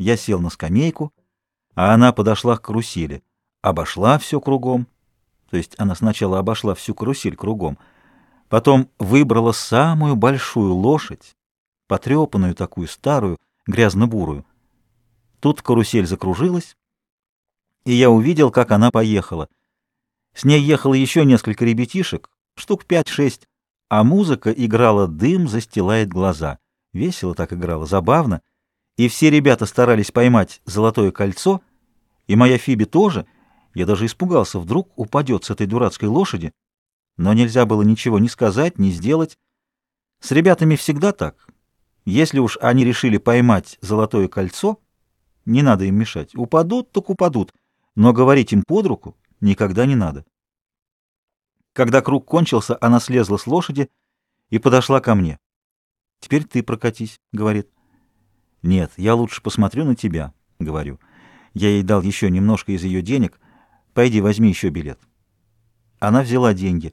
Я сел на скамейку, а она подошла к карусели, обошла все кругом, то есть она сначала обошла всю карусель кругом, потом выбрала самую большую лошадь, потрепанную такую, старую, грязно-бурую. Тут карусель закружилась, и я увидел, как она поехала. С ней ехало еще несколько ребятишек, штук пять-шесть, а музыка играла «Дым застилает глаза». Весело так играла, забавно. И все ребята старались поймать золотое кольцо, и моя Фиби тоже. Я даже испугался, вдруг упадет с этой дурацкой лошади. Но нельзя было ничего ни сказать, ни сделать. С ребятами всегда так. Если уж они решили поймать золотое кольцо, не надо им мешать. Упадут, так упадут, но говорить им под руку никогда не надо. Когда круг кончился, она слезла с лошади и подошла ко мне. «Теперь ты прокатись», — говорит. «Нет, я лучше посмотрю на тебя», — говорю. Я ей дал еще немножко из ее денег. «Пойди, возьми еще билет». Она взяла деньги.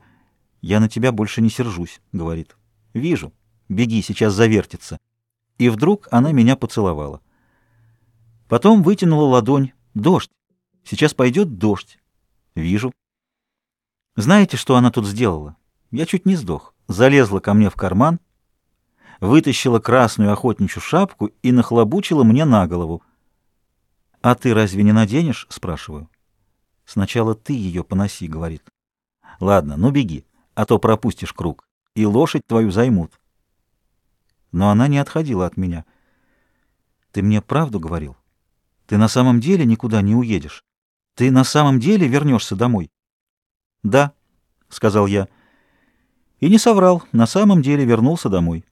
«Я на тебя больше не сержусь», — говорит. «Вижу. Беги, сейчас завертится». И вдруг она меня поцеловала. Потом вытянула ладонь. «Дождь. Сейчас пойдет дождь». «Вижу». Знаете, что она тут сделала? Я чуть не сдох. Залезла ко мне в карман, вытащила красную охотничью шапку и нахлобучила мне на голову. «А ты разве не наденешь?» — спрашиваю. «Сначала ты ее поноси», — говорит. «Ладно, ну беги, а то пропустишь круг, и лошадь твою займут». Но она не отходила от меня. «Ты мне правду говорил? Ты на самом деле никуда не уедешь? Ты на самом деле вернешься домой?» «Да», — сказал я. И не соврал, на самом деле вернулся домой.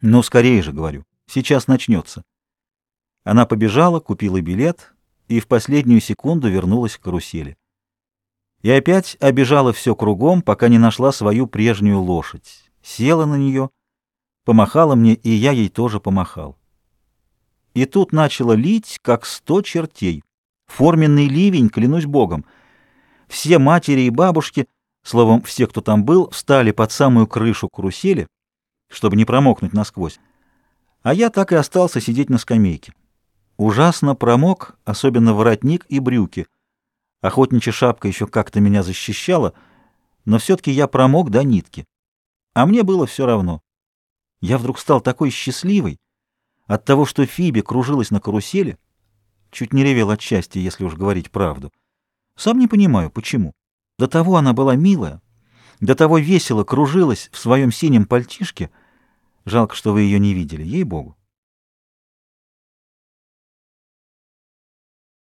«Ну, скорее же», — говорю, — «сейчас начнется». Она побежала, купила билет и в последнюю секунду вернулась к карусели. И опять обежала все кругом, пока не нашла свою прежнюю лошадь. Села на нее, помахала мне, и я ей тоже помахал. И тут начало лить, как сто чертей. Форменный ливень, клянусь богом — все матери и бабушки, словом, все, кто там был, встали под самую крышу карусели, чтобы не промокнуть насквозь. А я так и остался сидеть на скамейке. Ужасно промок, особенно воротник и брюки. Охотничья шапка еще как-то меня защищала, но все-таки я промок до нитки. А мне было все равно. Я вдруг стал такой счастливый от того, что Фиби кружилась на карусели, чуть не ревел от счастья, если уж говорить правду. Сам не понимаю, почему. До того она была милая, до того весело кружилась в своем синем пальтишке. Жалко, что вы ее не видели, ей-богу.